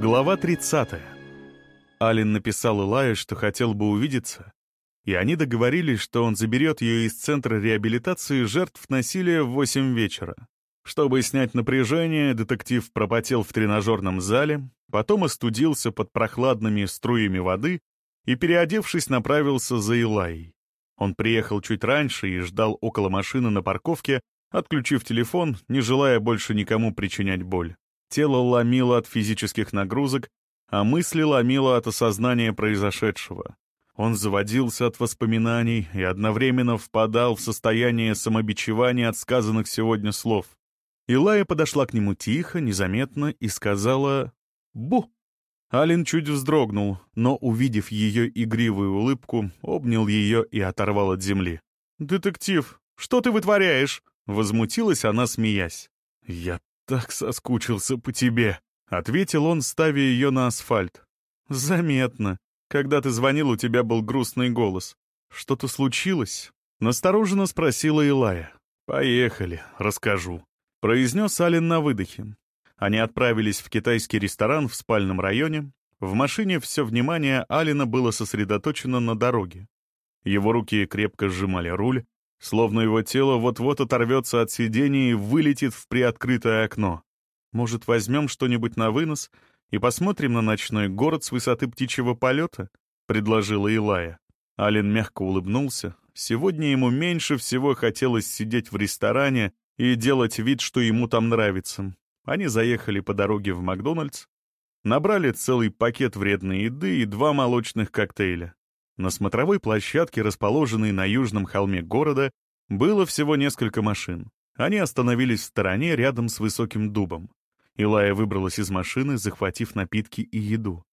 Глава 30. Ален написал Илае, что хотел бы увидеться, и они договорились, что он заберет ее из Центра реабилитации жертв насилия в 8 вечера. Чтобы снять напряжение, детектив пропотел в тренажерном зале, потом остудился под прохладными струями воды и, переодевшись, направился за Илайей. Он приехал чуть раньше и ждал около машины на парковке, отключив телефон, не желая больше никому причинять боль. Тело ломило от физических нагрузок, а мысли ломило от осознания произошедшего. Он заводился от воспоминаний и одновременно впадал в состояние самобичевания от сказанных сегодня слов. Илая подошла к нему тихо, незаметно и сказала «Бу!». Ален чуть вздрогнул, но, увидев ее игривую улыбку, обнял ее и оторвал от земли. «Детектив, что ты вытворяешь?» — возмутилась она, смеясь. «Я так соскучился по тебе», — ответил он, ставя ее на асфальт. «Заметно. Когда ты звонил, у тебя был грустный голос. Что-то случилось?» Настороженно спросила Илая. «Поехали, расскажу», — произнес Ален на выдохе. Они отправились в китайский ресторан в спальном районе. В машине все внимание Алина было сосредоточено на дороге. Его руки крепко сжимали руль, словно его тело вот-вот оторвется от сидения и вылетит в приоткрытое окно. Может, возьмем что-нибудь на вынос и посмотрим на ночной город с высоты птичьего полета? — предложила Илая. Ален мягко улыбнулся. Сегодня ему меньше всего хотелось сидеть в ресторане и делать вид, что ему там нравится. Они заехали по дороге в Макдональдс, набрали целый пакет вредной еды и два молочных коктейля. На смотровой площадке, расположенной на южном холме города, было всего несколько машин. Они остановились в стороне рядом с высоким дубом. Илая выбралась из машины, захватив напитки и еду.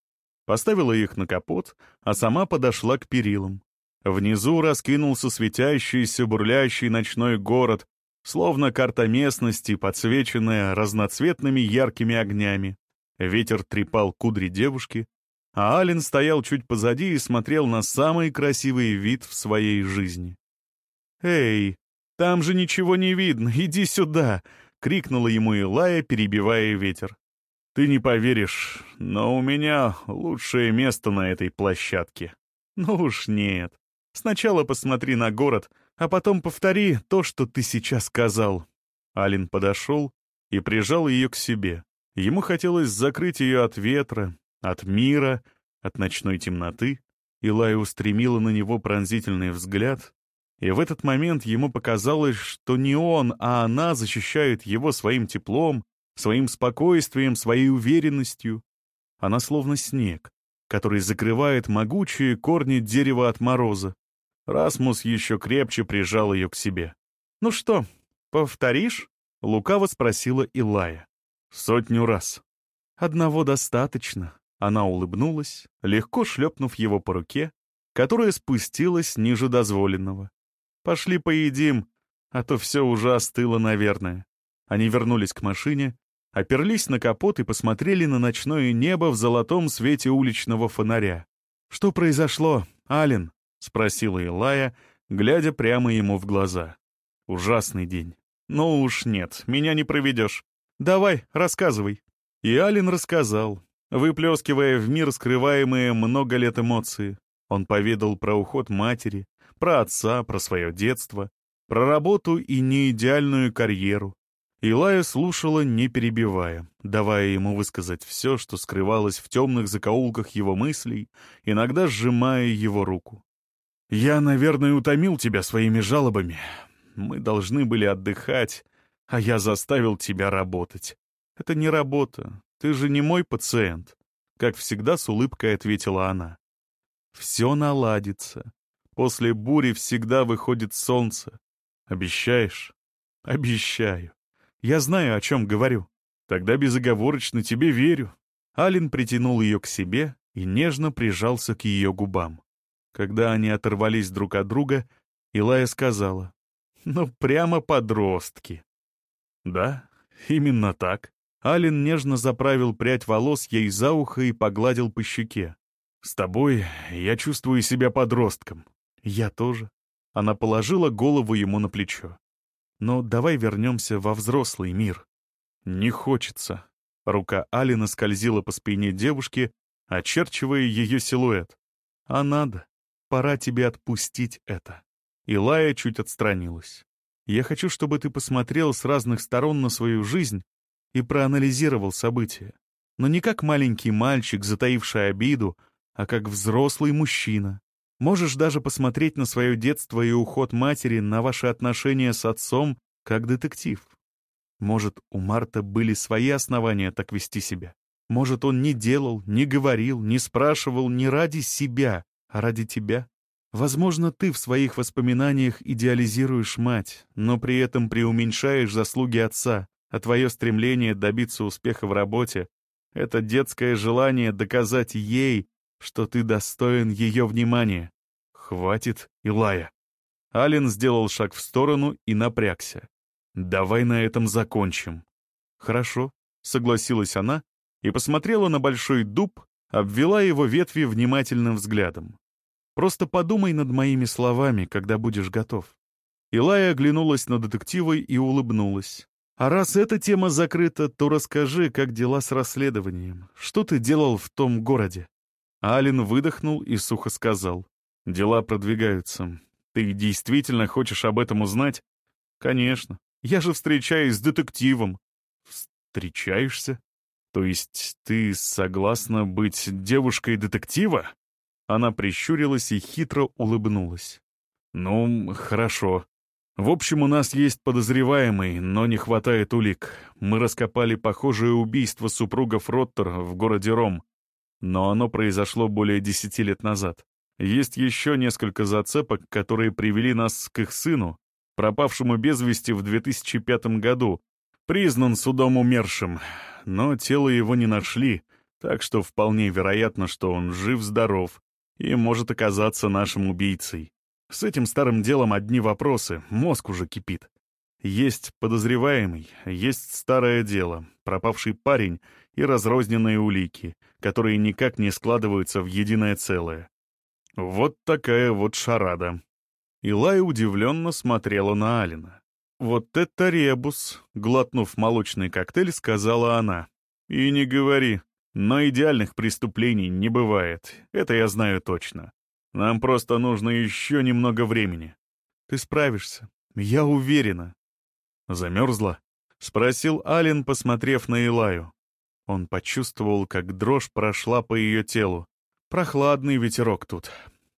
Поставила их на капот, а сама подошла к перилам. Внизу раскинулся светящийся, бурлящий ночной город, словно карта местности, подсвеченная разноцветными яркими огнями. Ветер трепал кудри девушки, а Ален стоял чуть позади и смотрел на самый красивый вид в своей жизни. «Эй, там же ничего не видно, иди сюда!» — крикнула ему Илая, перебивая ветер. «Ты не поверишь, но у меня лучшее место на этой площадке». «Ну уж нет. Сначала посмотри на город, а потом повтори то, что ты сейчас сказал». Алин подошел и прижал ее к себе. Ему хотелось закрыть ее от ветра, от мира, от ночной темноты. Илая устремила на него пронзительный взгляд, и в этот момент ему показалось, что не он, а она защищает его своим теплом, своим спокойствием, своей уверенностью. Она словно снег, который закрывает могучие корни дерева от мороза. Расмус еще крепче прижал ее к себе. «Ну что, повторишь?» — лукаво спросила Илая. «Сотню раз». «Одного достаточно». Она улыбнулась, легко шлепнув его по руке, которая спустилась ниже дозволенного. «Пошли поедим, а то все уже остыло, наверное». Они вернулись к машине, оперлись на капот и посмотрели на ночное небо в золотом свете уличного фонаря. «Что произошло, Ален?» — спросила Илая, глядя прямо ему в глаза. «Ужасный день. Ну уж нет, меня не проведешь. Давай, рассказывай». И Ален рассказал, выплескивая в мир скрываемые много лет эмоции. Он поведал про уход матери, про отца, про свое детство, про работу и неидеальную карьеру. Илая слушала, не перебивая, давая ему высказать все, что скрывалось в темных закоулках его мыслей, иногда сжимая его руку. «Я, наверное, утомил тебя своими жалобами. Мы должны были отдыхать, а я заставил тебя работать. Это не работа. Ты же не мой пациент», — как всегда с улыбкой ответила она. «Все наладится. После бури всегда выходит солнце. Обещаешь?» «Обещаю. Я знаю, о чем говорю. Тогда безоговорочно тебе верю». Алин притянул ее к себе и нежно прижался к ее губам. Когда они оторвались друг от друга, Илая сказала, «Ну, прямо подростки». «Да, именно так». Ален нежно заправил прядь волос ей за ухо и погладил по щеке. «С тобой я чувствую себя подростком». «Я тоже». Она положила голову ему на плечо. «Но давай вернемся во взрослый мир». «Не хочется». Рука Алина скользила по спине девушки, очерчивая ее силуэт. «А надо. Пора тебе отпустить это». Илая чуть отстранилась. «Я хочу, чтобы ты посмотрел с разных сторон на свою жизнь и проанализировал события. Но не как маленький мальчик, затаивший обиду, а как взрослый мужчина. Можешь даже посмотреть на свое детство и уход матери, на ваши отношения с отцом, как детектив. Может, у Марта были свои основания так вести себя. Может, он не делал, не говорил, не спрашивал не ради себя, а ради тебя. Возможно, ты в своих воспоминаниях идеализируешь мать, но при этом преуменьшаешь заслуги отца, а твое стремление добиться успеха в работе — это детское желание доказать ей, что ты достоин ее внимания. Хватит, Илая. Ален сделал шаг в сторону и напрягся. «Давай на этом закончим». «Хорошо», — согласилась она и посмотрела на большой дуб, обвела его ветви внимательным взглядом. «Просто подумай над моими словами, когда будешь готов». Илая оглянулась на детектива и улыбнулась. «А раз эта тема закрыта, то расскажи, как дела с расследованием. Что ты делал в том городе?» Ален выдохнул и сухо сказал. «Дела продвигаются. Ты действительно хочешь об этом узнать?» «Конечно. Я же встречаюсь с детективом». «Встречаешься? То есть ты согласна быть девушкой детектива?» Она прищурилась и хитро улыбнулась. «Ну, хорошо. В общем, у нас есть подозреваемый, но не хватает улик. Мы раскопали похожее убийство супругов Роттер в городе Ром. Но оно произошло более десяти лет назад. Есть еще несколько зацепок, которые привели нас к их сыну, пропавшему без вести в 2005 году, признан судом умершим, но тело его не нашли, так что вполне вероятно, что он жив-здоров и может оказаться нашим убийцей. С этим старым делом одни вопросы, мозг уже кипит. Есть подозреваемый, есть старое дело, пропавший парень и разрозненные улики, которые никак не складываются в единое целое. Вот такая вот шарада. Илай удивленно смотрела на Алина. «Вот это ребус!» — глотнув молочный коктейль, сказала она. «И не говори. Но идеальных преступлений не бывает. Это я знаю точно. Нам просто нужно еще немного времени. Ты справишься. Я уверена». «Замерзла?» — спросил Ален, посмотрев на Илаю. Он почувствовал, как дрожь прошла по ее телу. Прохладный ветерок тут.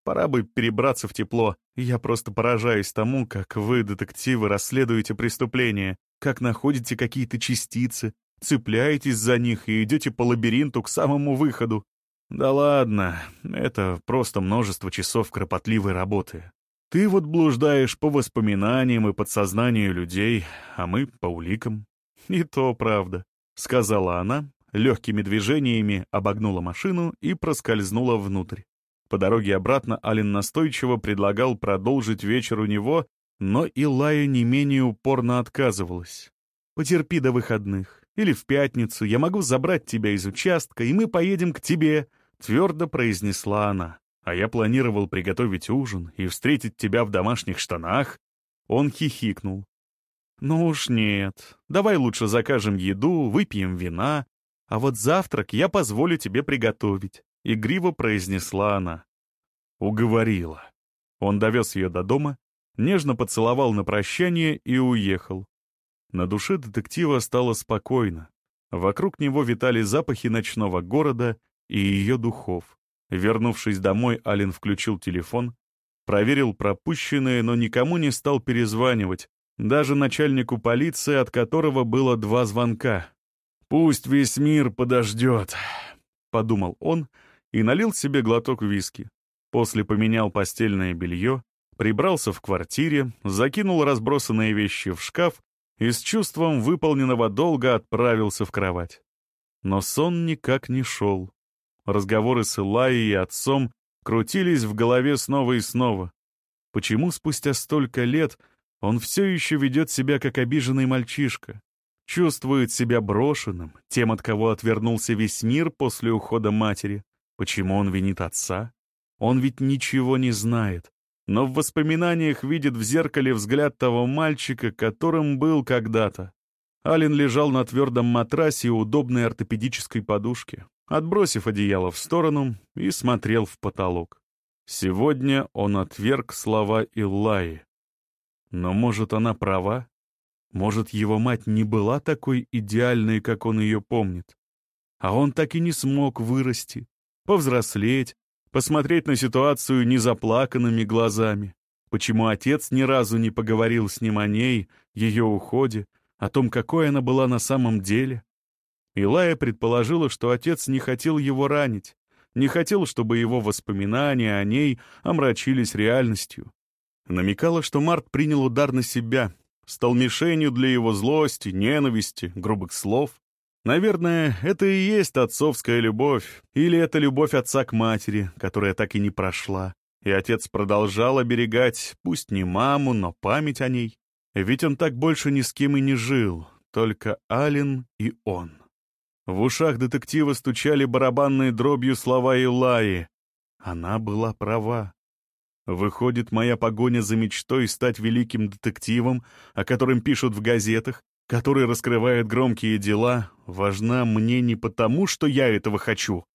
Пора бы перебраться в тепло. Я просто поражаюсь тому, как вы, детективы, расследуете преступления, как находите какие-то частицы, цепляетесь за них и идете по лабиринту к самому выходу. Да ладно, это просто множество часов кропотливой работы. Ты вот блуждаешь по воспоминаниям и подсознанию людей, а мы — по уликам. И то правда, — сказала она, легкими движениями обогнула машину и проскользнула внутрь. По дороге обратно Ален настойчиво предлагал продолжить вечер у него, но Илая не менее упорно отказывалась. «Потерпи до выходных. Или в пятницу я могу забрать тебя из участка, и мы поедем к тебе», — твердо произнесла она. «А я планировал приготовить ужин и встретить тебя в домашних штанах». Он хихикнул. «Ну уж нет. Давай лучше закажем еду, выпьем вина, а вот завтрак я позволю тебе приготовить. — игриво произнесла она. Уговорила. Он довез ее до дома, нежно поцеловал на прощание и уехал. На душе детектива стало спокойно. Вокруг него витали запахи ночного города и ее духов. Вернувшись домой, Ален включил телефон, проверил пропущенное, но никому не стал перезванивать, даже начальнику полиции, от которого было два звонка. «Пусть весь мир подождет», — подумал он, — и налил себе глоток виски. После поменял постельное белье, прибрался в квартире, закинул разбросанные вещи в шкаф и с чувством выполненного долга отправился в кровать. Но сон никак не шел. Разговоры с Илайей и отцом крутились в голове снова и снова. Почему спустя столько лет он все еще ведет себя как обиженный мальчишка? Чувствует себя брошенным, тем, от кого отвернулся весь мир после ухода матери. Почему он винит отца? Он ведь ничего не знает, но в воспоминаниях видит в зеркале взгляд того мальчика, которым был когда-то. Ален лежал на твердом матрасе и удобной ортопедической подушке, отбросив одеяло в сторону и смотрел в потолок. Сегодня он отверг слова Иллаи. Но, может, она права? Может, его мать не была такой идеальной, как он ее помнит? А он так и не смог вырасти, повзрослеть, посмотреть на ситуацию незаплаканными глазами. Почему отец ни разу не поговорил с ним о ней, ее уходе, о том, какой она была на самом деле? Илая предположила, что отец не хотел его ранить, не хотел, чтобы его воспоминания о ней омрачились реальностью. Намекала, что Март принял удар на себя, стал мишенью для его злости, ненависти, грубых слов. Наверное, это и есть отцовская любовь, или это любовь отца к матери, которая так и не прошла. И отец продолжал оберегать, пусть не маму, но память о ней. Ведь он так больше ни с кем и не жил, только Ален и он. В ушах детектива стучали барабанные дробью слова Илаи. Она была права. Выходит, моя погоня за мечтой стать великим детективом, о котором пишут в газетах, который раскрывает громкие дела, важна мне не потому, что я этого хочу.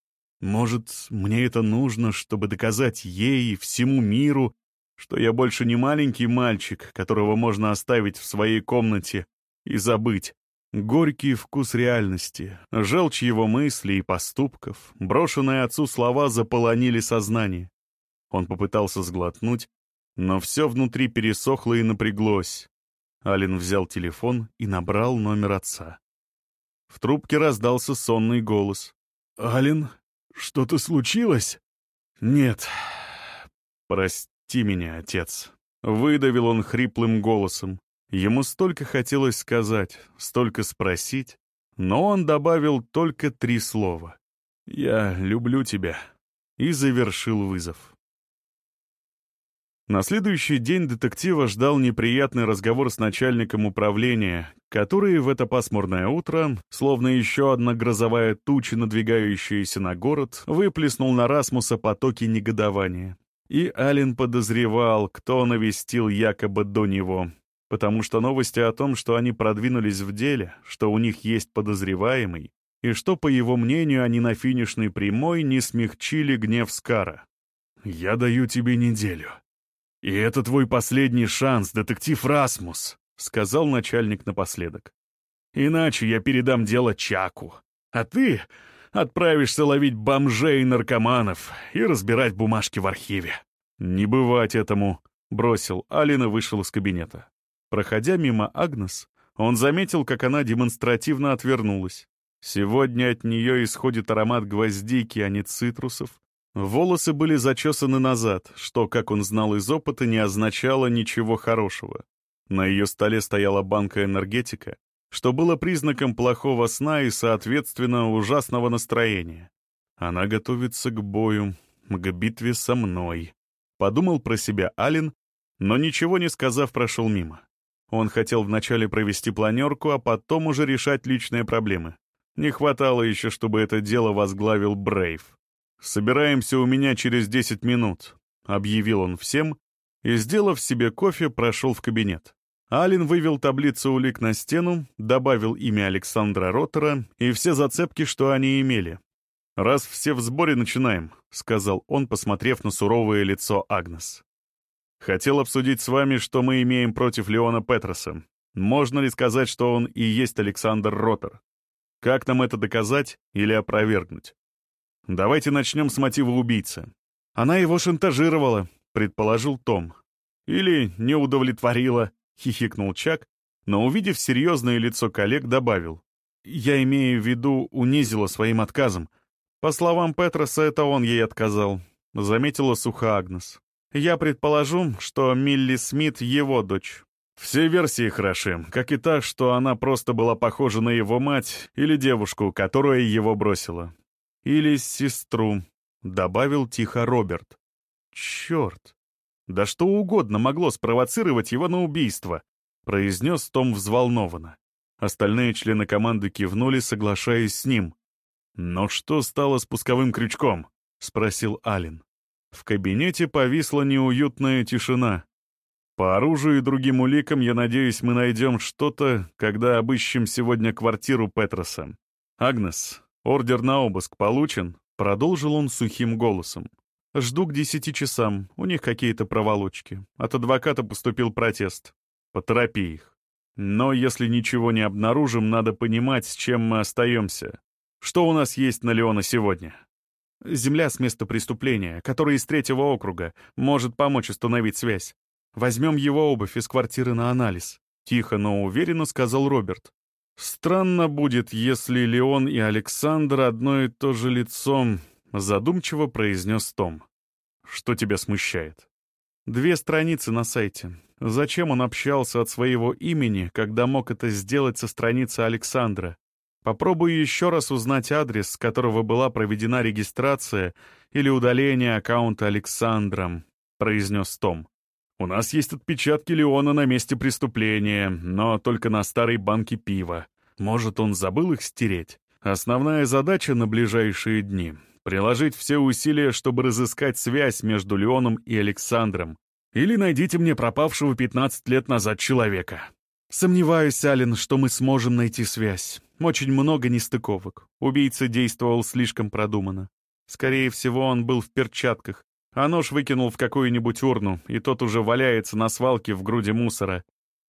Может, мне это нужно, чтобы доказать ей и всему миру, что я больше не маленький мальчик, которого можно оставить в своей комнате и забыть. Горький вкус реальности, желчь его мыслей и поступков, брошенные отцу слова заполонили сознание. Он попытался сглотнуть, но все внутри пересохло и напряглось. Ален взял телефон и набрал номер отца. В трубке раздался сонный голос. «Ален, что-то случилось?» «Нет. Прости меня, отец». Выдавил он хриплым голосом. Ему столько хотелось сказать, столько спросить, но он добавил только три слова. «Я люблю тебя» и завершил вызов. На следующий день детектива ждал неприятный разговор с начальником управления, который в это пасмурное утро, словно еще одна грозовая туча, надвигающаяся на город, выплеснул на Расмуса потоки негодования. И Ален подозревал, кто навестил якобы до него, потому что новости о том, что они продвинулись в деле, что у них есть подозреваемый, и что, по его мнению, они на финишной прямой не смягчили гнев Скара. «Я даю тебе неделю. И это твой последний шанс, детектив Расмус», — сказал начальник напоследок. «Иначе я передам дело Чаку, а ты отправишься ловить бомжей и наркоманов и разбирать бумажки в архиве». «Не бывать этому», — бросил Алин и вышел из кабинета. Проходя мимо Агнес, он заметил, как она демонстративно отвернулась. Сегодня от нее исходит аромат гвоздики, а не цитрусов. Волосы были зачесаны назад, что, как он знал из опыта, не означало ничего хорошего. На ее столе стояла банка энергетика, что было признаком плохого сна и, соответственно, ужасного настроения. Она готовится к бою, к битве со мной. Подумал про себя Ален, но ничего не сказав, прошел мимо. Он хотел вначале провести планерку, а потом уже решать личные проблемы. Не хватало еще, чтобы это дело возглавил Брейв. «Собираемся у меня через 10 минут», — объявил он всем, и, сделав себе кофе, прошел в кабинет. Алин вывел таблицу улик на стену, добавил имя Александра Роттера и все зацепки, что они имели. «Раз все в сборе, начинаем», — сказал он, посмотрев на суровое лицо Агнес. Хотел обсудить с вами, что мы имеем против Леона Петроса. Можно ли сказать, что он и есть Александр Ротер? Как нам это доказать или опровергнуть? Давайте начнем с мотива убийцы. Она его шантажировала, предположил Том. Или не удовлетворила, хихикнул Чак, но, увидев серьезное лицо коллег, добавил. Я имею в виду, унизила своим отказом. По словам Петроса, это он ей отказал, заметила суха Агнес. Я предположу, что Милли Смит — его дочь. Все версии хороши, как и та, что она просто была похожа на его мать или девушку, которая его бросила. Или сестру, — добавил тихо Роберт. Черт! Да что угодно могло спровоцировать его на убийство, — произнес Том взволнованно. Остальные члены команды кивнули, соглашаясь с ним. «Но что стало спусковым крючком?» — спросил Ален. В кабинете повисла неуютная тишина. По оружию и другим уликам, я надеюсь, мы найдем что-то, когда обыщем сегодня квартиру Петроса. Агнес, ордер на обыск получен?» — продолжил он сухим голосом. «Жду к десяти часам. У них какие-то проволочки. От адвоката поступил протест. Поторопи их. Но если ничего не обнаружим, надо понимать, с чем мы остаемся. Что у нас есть на Леона сегодня?» «Земля с места преступления, который из третьего округа, может помочь установить связь. Возьмем его обувь из квартиры на анализ», — тихо, но уверенно сказал Роберт. «Странно будет, если Леон и Александр одно и то же лицо», — задумчиво произнес Том. «Что тебя смущает?» «Две страницы на сайте. Зачем он общался от своего имени, когда мог это сделать со страницы Александра? Попробую еще раз узнать адрес, с которого была проведена регистрация или удаление аккаунта Александром», — произнес Том. У нас есть отпечатки Леона на месте преступления, но только на старой банке пива. Может, он забыл их стереть? Основная задача на ближайшие дни — приложить все усилия, чтобы разыскать связь между Леоном и Александром. Или найдите мне пропавшего 15 лет назад человека. Сомневаюсь, Ален, что мы сможем найти связь. Очень много нестыковок. Убийца действовал слишком продуманно. Скорее всего, он был в перчатках, а нож выкинул в какую-нибудь урну, и тот уже валяется на свалке в груди мусора.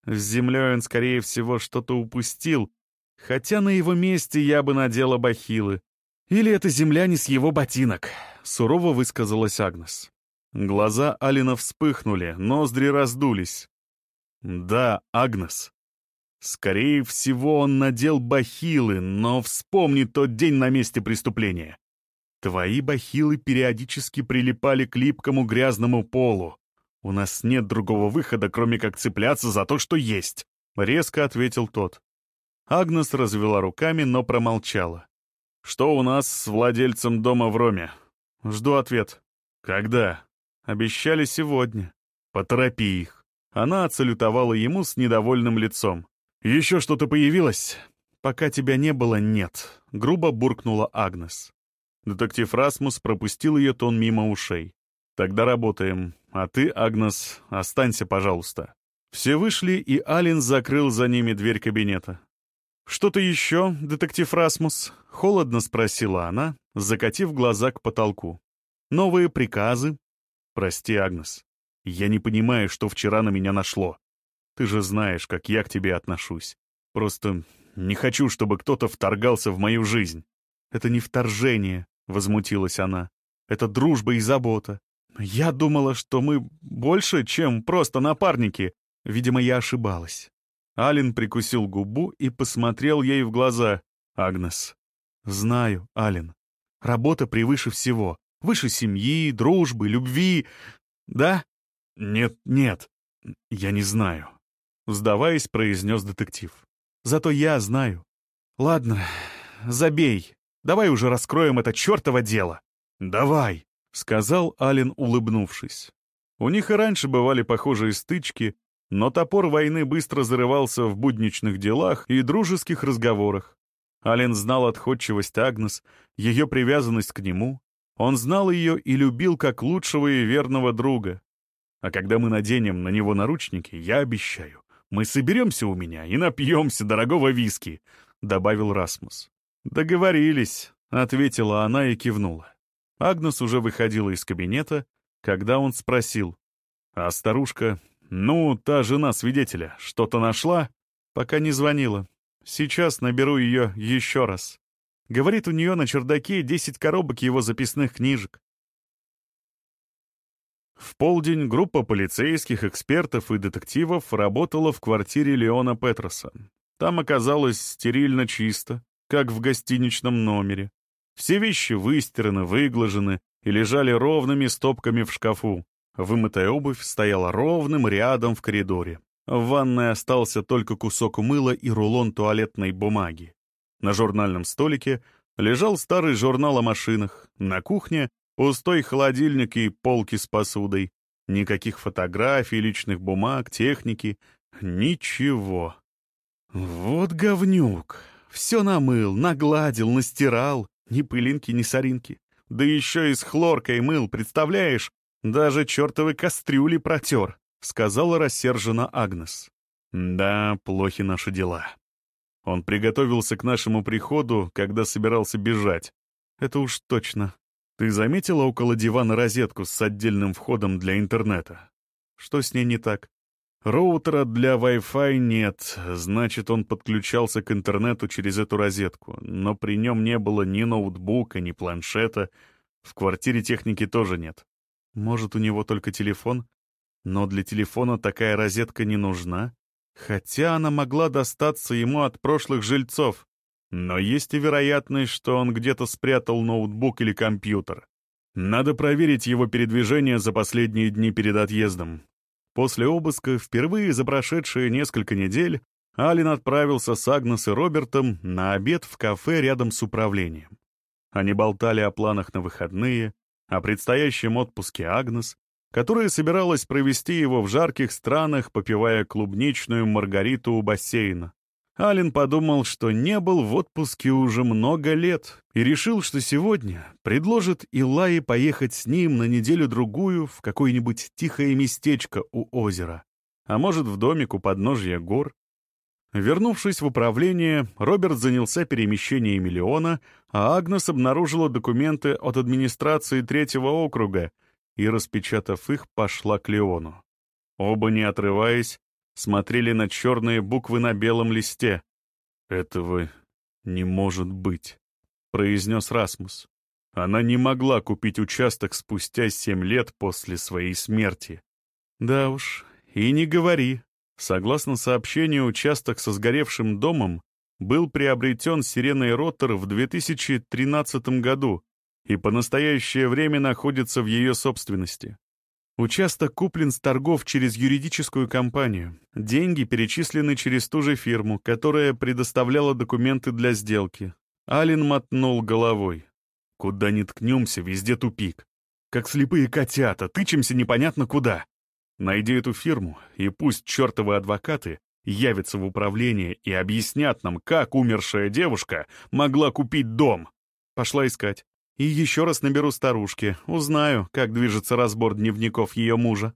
С землей он, скорее всего, что-то упустил, хотя на его месте я бы надела бахилы. Или это земля не с его ботинок, — сурово высказалась Агнес. Глаза Алина вспыхнули, ноздри раздулись. «Да, Агнес. Скорее всего, он надел бахилы, но вспомни тот день на месте преступления. Твои бахилы периодически прилипали к липкому грязному полу. У нас нет другого выхода, кроме как цепляться за то, что есть», — резко ответил тот. Агнес развела руками, но промолчала. «Что у нас с владельцем дома в Роме?» «Жду ответ». «Когда?» «Обещали сегодня». «Поторопи их». Она отсалютовала ему с недовольным лицом. «Еще что-то появилось?» «Пока тебя не было, нет», — грубо буркнула Агнес. Детектив Расмус пропустил ее тон мимо ушей. «Тогда работаем. А ты, Агнес, останься, пожалуйста». Все вышли, и Алин закрыл за ними дверь кабинета. «Что-то еще, детектив Расмус?» — холодно спросила она, закатив глаза к потолку. «Новые приказы?» «Прости, Агнес. Я не понимаю, что вчера на меня нашло. Ты же знаешь, как я к тебе отношусь. Просто не хочу, чтобы кто-то вторгался в мою жизнь. Это не вторжение, — возмутилась она. «Это дружба и забота. Я думала, что мы больше, чем просто напарники. Видимо, я ошибалась». Ален прикусил губу и посмотрел ей в глаза. «Агнес». «Знаю, Ален. Работа превыше всего. Выше семьи, дружбы, любви. Да?» «Нет, нет. Я не знаю», — сдаваясь, произнес детектив. «Зато я знаю. Ладно, забей. Давай уже раскроем это чертово дело. Давай, сказал Ален, улыбнувшись. У них и раньше бывали похожие стычки, но топор войны быстро зарывался в будничных делах и дружеских разговорах. Ален знал отходчивость Агнес, ее привязанность к нему. Он знал ее и любил как лучшего и верного друга. А когда мы наденем на него наручники, я обещаю, мы соберемся у меня и напьемся дорогого виски», — добавил Расмус. «Договорились», — ответила она и кивнула. Агнес уже выходила из кабинета, когда он спросил. «А старушка, ну, та жена свидетеля, что-то нашла?» «Пока не звонила. Сейчас наберу ее еще раз». Говорит, у нее на чердаке десять коробок его записных книжек. В полдень группа полицейских, экспертов и детективов работала в квартире Леона Петроса. Там оказалось стерильно чисто, как в гостиничном номере. Все вещи выстираны, выглажены и лежали ровными стопками в шкафу. Вымытая обувь стояла ровным рядом в коридоре. В ванной остался только кусок мыла и рулон туалетной бумаги. На журнальном столике лежал старый журнал о машинах. На кухне пустой холодильник и полки с посудой. Никаких фотографий, личных бумаг, техники. Ничего. Вот говнюк. Все намыл, нагладил, настирал. Ни пылинки, ни соринки. Да еще и с хлоркой мыл, представляешь? Даже чертовы кастрюли протер. сказала рассерженно Агнес. «Да, плохи наши дела. Он приготовился к нашему приходу, когда собирался бежать. Это уж точно. Ты заметила около дивана розетку с отдельным входом для интернета? Что с ней не так? Роутера для Wi-Fi нет, значит, он подключался к интернету через эту розетку, но при нем не было ни ноутбука, ни планшета, в квартире техники тоже нет. Может, у него только телефон? Но для телефона такая розетка не нужна, хотя она могла достаться ему от прошлых жильцов. Но есть и вероятность, что он где-то спрятал ноутбук или компьютер. Надо проверить его передвижение за последние дни перед отъездом. После обыска, впервые за прошедшие несколько недель, Ален отправился с Агнес и Робертом на обед в кафе рядом с управлением. Они болтали о планах на выходные, о предстоящем отпуске Агнес, которая собиралась провести его в жарких странах, попивая клубничную маргариту у бассейна. Ален подумал, что не был в отпуске уже много лет, и решил, что сегодня предложит Илае поехать с ним на неделю-другую в какое-нибудь тихое местечко у озера, а может, в домик у подножья гор. Вернувшись в управление, Роберт занялся перемещением миллиона, а Агнес обнаружила документы от администрации третьего округа и, распечатав их, пошла к Леону. Оба, не отрываясь, смотрели на черные буквы на белом листе. «Этого не может быть», — произнес Расмус. Она не могла купить участок спустя семь лет после своей смерти. Да уж, и не говори. Согласно сообщению, участок со сгоревшим домом был приобретен Сиреной Роттер в 2013 году и по настоящее время находится в ее собственности. Участок куплен с торгов через юридическую компанию. Деньги перечислены через ту же фирму, которая предоставляла документы для сделки. Ален мотнул головой. Куда ни ткнемся, везде тупик. Как слепые котята, тычемся непонятно куда. Найди эту фирму, и пусть чертовы адвокаты явятся в управление и объяснят нам, как умершая девушка могла купить дом. Пошла искать. И еще раз наберу старушке, узнаю, как движется разбор дневников ее мужа.